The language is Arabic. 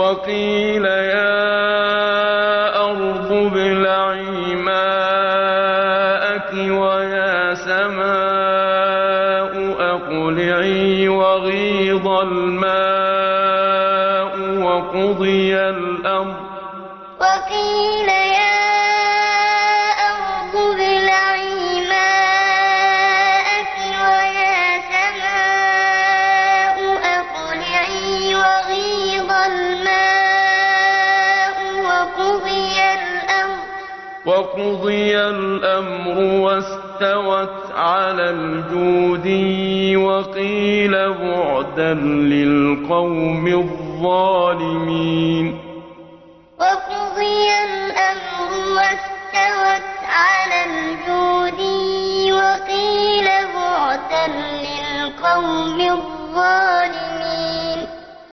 وقيل يا أرض ابلعي ماءك ويا سماء أقلعي وغيض الماء وقضي الأمر. وقيل يا وقضي الأمر واستوت على الجودي وقيل بعدا للقوم الظالمين. وقضي الأمر واستوت على الجودي وقيل بعدا للقوم الظالمين.